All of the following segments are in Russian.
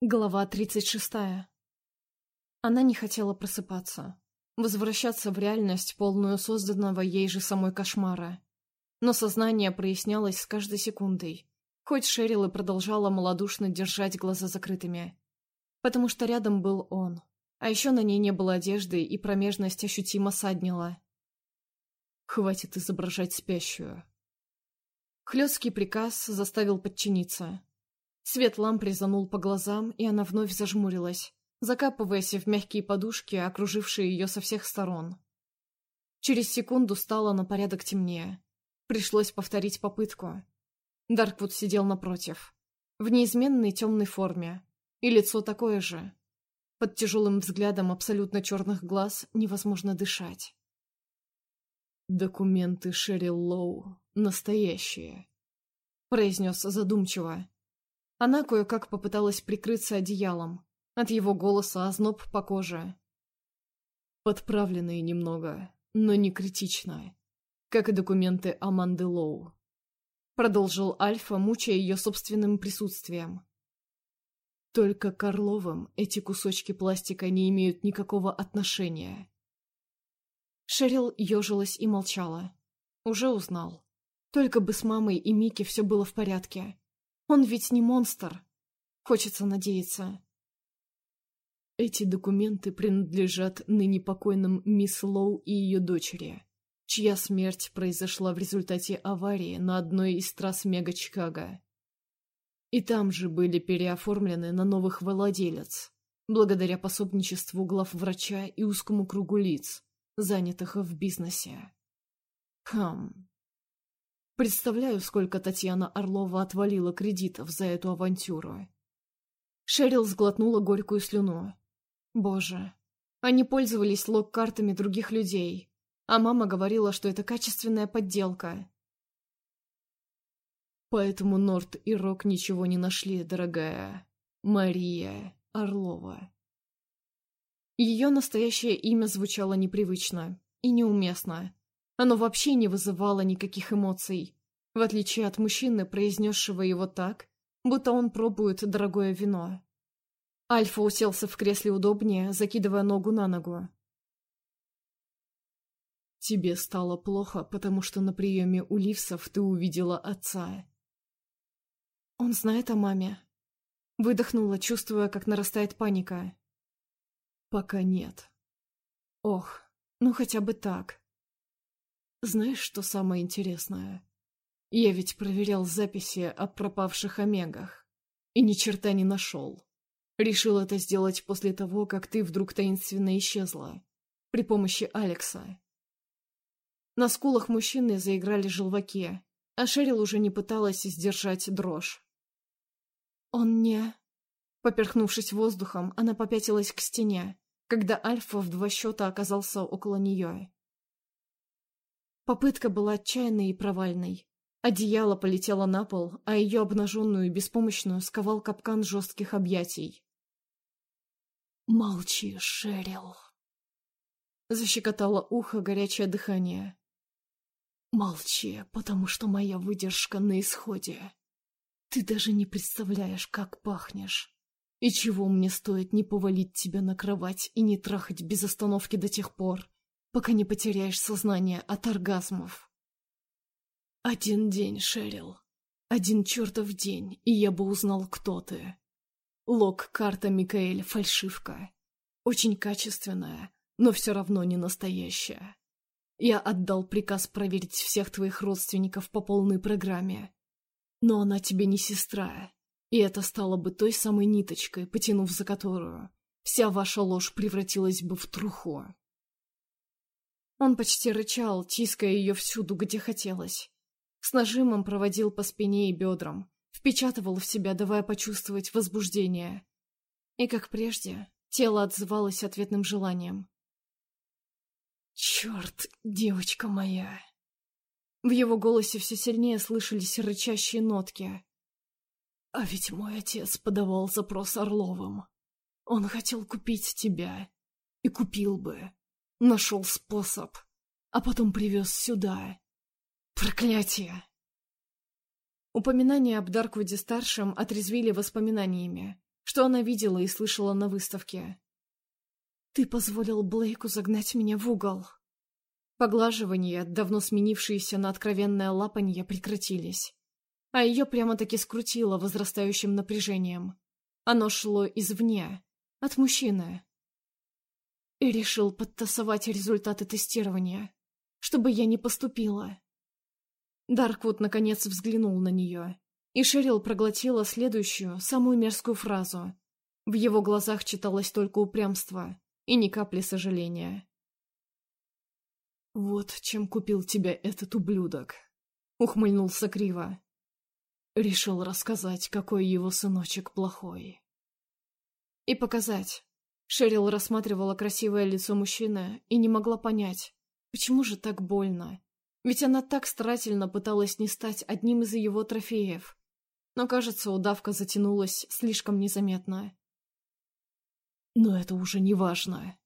Глава 36. Она не хотела просыпаться, возвращаться в реальность, полную созданного ей же самой кошмара. Но сознание прояснялось с каждой секундой, хоть Шерил и продолжала малодушно держать глаза закрытыми. Потому что рядом был он, а еще на ней не было одежды, и промежность ощутимо саднила. Хватит изображать спящую. Хлесткий приказ заставил подчиниться. Свет ламп резанул по глазам, и она вновь зажмурилась, закапываясь в мягкие подушки, окружившие ее со всех сторон. Через секунду стало на порядок темнее. Пришлось повторить попытку. Дарквуд сидел напротив, в неизменной темной форме, и лицо такое же. Под тяжелым взглядом абсолютно черных глаз невозможно дышать. «Документы Шерил Лоу настоящие», — произнес задумчиво. Она кое-как попыталась прикрыться одеялом. От его голоса озноб по коже. Подправленные немного, но не критично. Как и документы Аманды Лоу. Продолжил Альфа, мучая ее собственным присутствием. Только к Орловым эти кусочки пластика не имеют никакого отношения. Шерил ежилась и молчала. Уже узнал. Только бы с мамой и Микки все было в порядке. Он ведь не монстр. Хочется надеяться. Эти документы принадлежат ныне покойным мисс Лоу и ее дочери, чья смерть произошла в результате аварии на одной из трасс Мега-Чикаго. И там же были переоформлены на новых владелец, благодаря пособничеству главврача и узкому кругу лиц, занятых в бизнесе. Хм, Представляю, сколько Татьяна Орлова отвалила кредитов за эту авантюру. Шерил сглотнула горькую слюну. Боже, они пользовались лог-картами других людей, а мама говорила, что это качественная подделка. Поэтому Норт и Рок ничего не нашли, дорогая. Мария Орлова. Ее настоящее имя звучало непривычно и неуместно. Оно вообще не вызывало никаких эмоций, в отличие от мужчины, произнесшего его так, будто он пробует дорогое вино. Альфа уселся в кресле удобнее, закидывая ногу на ногу. «Тебе стало плохо, потому что на приеме у Ливсов ты увидела отца». «Он знает о маме?» Выдохнула, чувствуя, как нарастает паника. «Пока нет. Ох, ну хотя бы так. Знаешь, что самое интересное? Я ведь проверял записи о пропавших омегах. И ни черта не нашел. Решил это сделать после того, как ты вдруг таинственно исчезла. При помощи Алекса. На скулах мужчины заиграли желваки, а Шерил уже не пыталась сдержать дрожь. «Он не...» Поперхнувшись воздухом, она попятилась к стене, когда Альфа в два счета оказался около нее. Попытка была отчаянной и провальной. Одеяло полетело на пол, а ее обнаженную и беспомощную сковал капкан жестких объятий. «Молчи, Шерил!» Защекотало ухо горячее дыхание. «Молчи, потому что моя выдержка на исходе. Ты даже не представляешь, как пахнешь. И чего мне стоит не повалить тебя на кровать и не трахать без остановки до тех пор, пока не потеряешь сознание от оргазмов. Один день, Шерил. Один чертов день, и я бы узнал, кто ты. Лог-карта Микаэль — фальшивка. Очень качественная, но все равно не настоящая. Я отдал приказ проверить всех твоих родственников по полной программе. Но она тебе не сестра, и это стало бы той самой ниточкой, потянув за которую вся ваша ложь превратилась бы в труху. Он почти рычал, тиская ее всюду, где хотелось. С нажимом проводил по спине и бедрам, впечатывал в себя, давая почувствовать возбуждение. И, как прежде, тело отзывалось ответным желанием. «Черт, девочка моя!» В его голосе все сильнее слышались рычащие нотки. «А ведь мой отец подавал запрос Орловым. Он хотел купить тебя. И купил бы. Нашел способ, а потом привез сюда. Проклятие! Упоминания об Дарквуде-старшем отрезвили воспоминаниями. что она видела и слышала на выставке. «Ты позволил Блейку загнать меня в угол». Поглаживания, давно сменившиеся на откровенное лапанье, прекратились. А ее прямо-таки скрутило возрастающим напряжением. Оно шло извне, от мужчины. И решил подтасовать результаты тестирования, чтобы я не поступила. Дарквуд наконец взглянул на нее, и Шерил проглотила следующую, самую мерзкую фразу. В его глазах читалось только упрямство и ни капли сожаления. «Вот чем купил тебя этот ублюдок», — ухмыльнулся криво. Решил рассказать, какой его сыночек плохой. И показать. Шерил рассматривала красивое лицо мужчины и не могла понять, почему же так больно. Ведь она так старательно пыталась не стать одним из его трофеев. Но, кажется, удавка затянулась слишком незаметно. Но это уже не важно.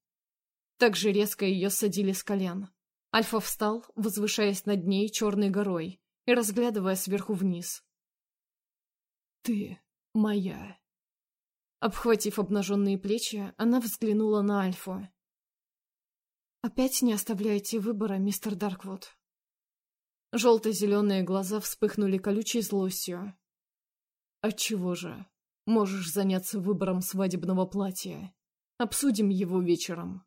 Так же резко ее садили с колен. Альфа встал, возвышаясь над ней черной горой и разглядывая сверху вниз. «Ты моя». Обхватив обнаженные плечи, она взглянула на Альфу. «Опять не оставляете выбора, мистер Дарквуд?» Желто-зеленые глаза вспыхнули колючей злостью. «Отчего же? Можешь заняться выбором свадебного платья. Обсудим его вечером».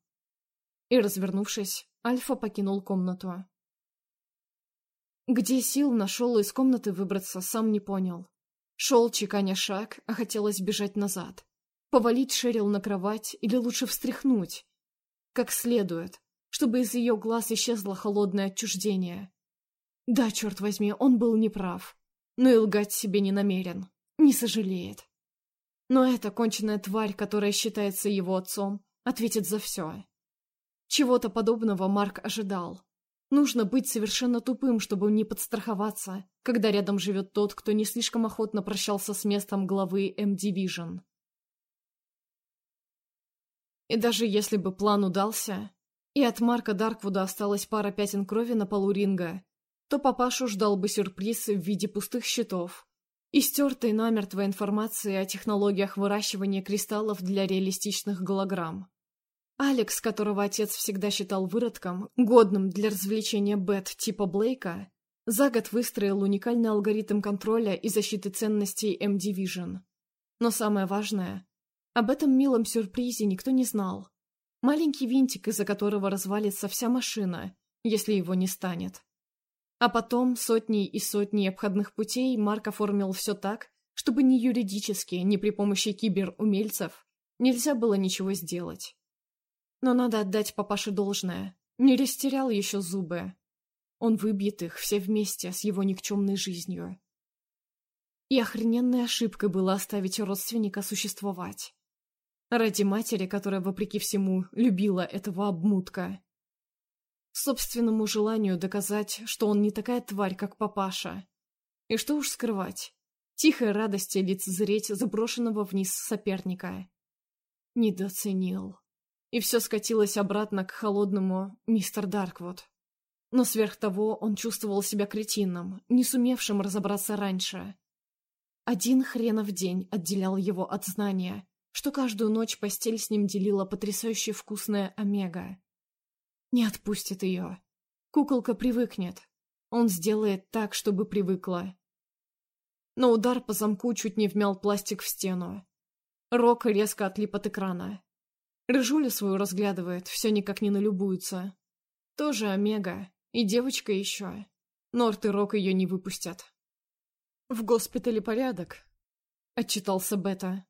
И, развернувшись, Альфа покинул комнату. Где сил нашел из комнаты выбраться, сам не понял. Шел, чеканя шаг, а хотелось бежать назад. Повалить Шерил на кровать или лучше встряхнуть. Как следует, чтобы из ее глаз исчезло холодное отчуждение. Да, черт возьми, он был неправ. Но и лгать себе не намерен. Не сожалеет. Но эта конченная тварь, которая считается его отцом, ответит за все. Чего-то подобного Марк ожидал. Нужно быть совершенно тупым, чтобы не подстраховаться, когда рядом живет тот, кто не слишком охотно прощался с местом главы М-Division. И даже если бы план удался, и от Марка Дарквуда осталась пара пятен крови на полу ринга, то папашу ждал бы сюрприз в виде пустых щитов и стертой намертво информации о технологиях выращивания кристаллов для реалистичных голограмм. Алекс, которого отец всегда считал выродком, годным для развлечения Бет типа Блейка, за год выстроил уникальный алгоритм контроля и защиты ценностей M-Division. Но самое важное, об этом милом сюрпризе никто не знал. Маленький винтик, из-за которого развалится вся машина, если его не станет. А потом сотни и сотни обходных путей Марк оформил все так, чтобы ни юридически, ни при помощи киберумельцев нельзя было ничего сделать. Но надо отдать папаше должное. Не растерял еще зубы. Он выбьет их все вместе с его никчемной жизнью. И охрененной ошибкой было оставить родственника существовать. Ради матери, которая, вопреки всему, любила этого обмутка. Собственному желанию доказать, что он не такая тварь, как папаша. И что уж скрывать. Тихой радости лицезреть заброшенного вниз соперника. Недооценил и все скатилось обратно к холодному мистер Дарквуд. Но сверх того он чувствовал себя кретином, не сумевшим разобраться раньше. Один хренов день отделял его от знания, что каждую ночь постель с ним делила потрясающе вкусная омега. Не отпустит ее. Куколка привыкнет. Он сделает так, чтобы привыкла. Но удар по замку чуть не вмял пластик в стену. Рок резко отлип от экрана. Рыжуля свою разглядывает, все никак не налюбуется. Тоже Омега. И девочка еще. Норт и Рок ее не выпустят. «В госпитале порядок», — отчитался Бета.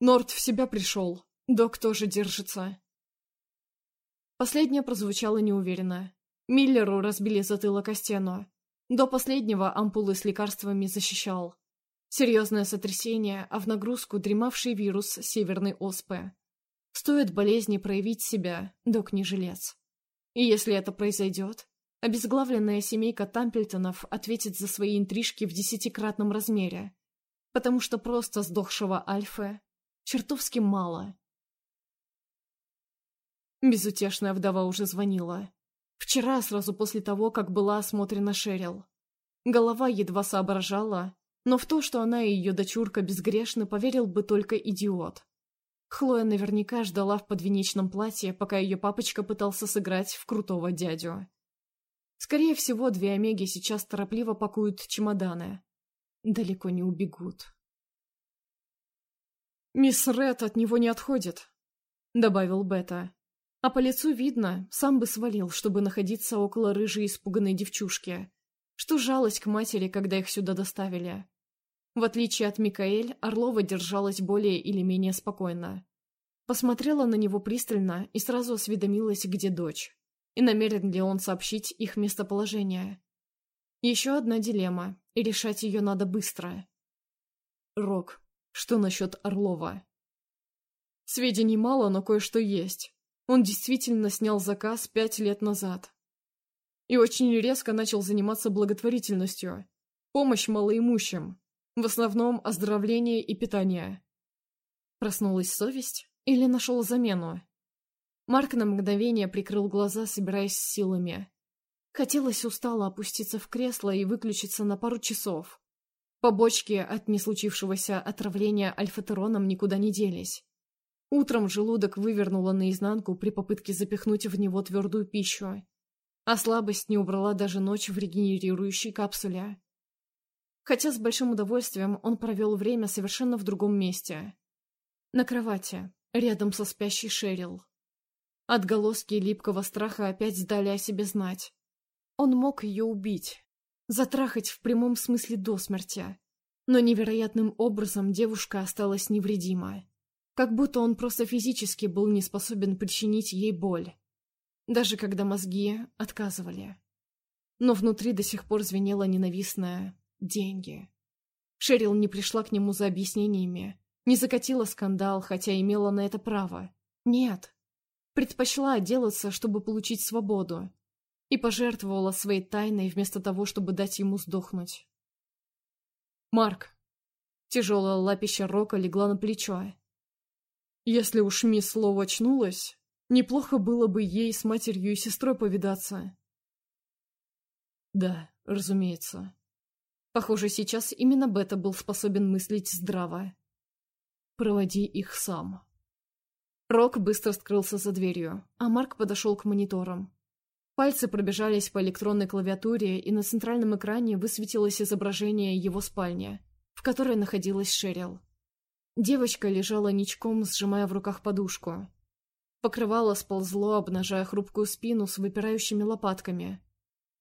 «Норт в себя пришел. Док тоже держится». Последнее прозвучало неуверенно. Миллеру разбили затылок о стену. До последнего ампулы с лекарствами защищал. Серьезное сотрясение, а в нагрузку дремавший вирус северной оспы. Стоит болезни проявить себя, док не жилец. И если это произойдет, обезглавленная семейка Тампельтонов ответит за свои интрижки в десятикратном размере, потому что просто сдохшего Альфы чертовски мало. Безутешная вдова уже звонила. Вчера, сразу после того, как была осмотрена Шерил. Голова едва соображала, Но в то, что она и ее дочурка безгрешны, поверил бы только идиот. Хлоя наверняка ждала в подвенечном платье, пока ее папочка пытался сыграть в крутого дядю. Скорее всего, две Омеги сейчас торопливо пакуют чемоданы. Далеко не убегут. «Мисс Ред от него не отходит», — добавил Бета. А по лицу видно, сам бы свалил, чтобы находиться около рыжей испуганной девчушки. Что жалость к матери, когда их сюда доставили. В отличие от Микаэль, Орлова держалась более или менее спокойно. Посмотрела на него пристально и сразу осведомилась, где дочь. И намерен ли он сообщить их местоположение. Еще одна дилемма, и решать ее надо быстро. Рок, что насчет Орлова? Сведений мало, но кое-что есть. Он действительно снял заказ пять лет назад. И очень резко начал заниматься благотворительностью. Помощь малоимущим. В основном оздоровление и питание. Проснулась совесть или нашел замену? Марк на мгновение прикрыл глаза, собираясь с силами. Хотелось устало опуститься в кресло и выключиться на пару часов. Побочки от неслучившегося отравления альфатероном никуда не делись. Утром желудок вывернуло наизнанку при попытке запихнуть в него твердую пищу, а слабость не убрала даже ночь в регенерирующей капсуле хотя с большим удовольствием он провел время совершенно в другом месте. На кровати, рядом со спящей Шерил. Отголоски липкого страха опять сдали о себе знать. Он мог ее убить, затрахать в прямом смысле до смерти. Но невероятным образом девушка осталась невредима. Как будто он просто физически был не способен причинить ей боль. Даже когда мозги отказывали. Но внутри до сих пор звенело ненавистное деньги. Шерил не пришла к нему за объяснениями, не закатила скандал, хотя имела на это право. Нет. Предпочла отделаться, чтобы получить свободу. И пожертвовала своей тайной вместо того, чтобы дать ему сдохнуть. «Марк!» Тяжелая лапища Рока легла на плечо. «Если уж мисс Лоу очнулась, неплохо было бы ей с матерью и сестрой повидаться». «Да, разумеется», Похоже, сейчас именно Бета был способен мыслить здраво. «Проводи их сам». Рок быстро скрылся за дверью, а Марк подошел к мониторам. Пальцы пробежались по электронной клавиатуре, и на центральном экране высветилось изображение его спальни, в которой находилась Шерил. Девочка лежала ничком, сжимая в руках подушку. Покрывало сползло, обнажая хрупкую спину с выпирающими лопатками,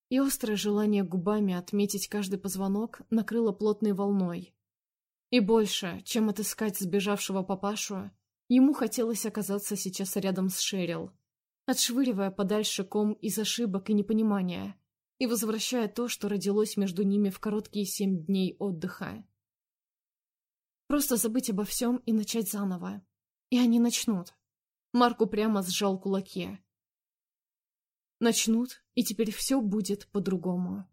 и острое желание губами отметить каждый позвонок накрыло плотной волной. И больше, чем отыскать сбежавшего папашу, ему хотелось оказаться сейчас рядом с Шерил, отшвыривая подальше ком из ошибок и непонимания, и возвращая то, что родилось между ними в короткие семь дней отдыха. Просто забыть обо всем и начать заново. И они начнут. Марку прямо сжал кулаки. Начнут, и теперь все будет по-другому.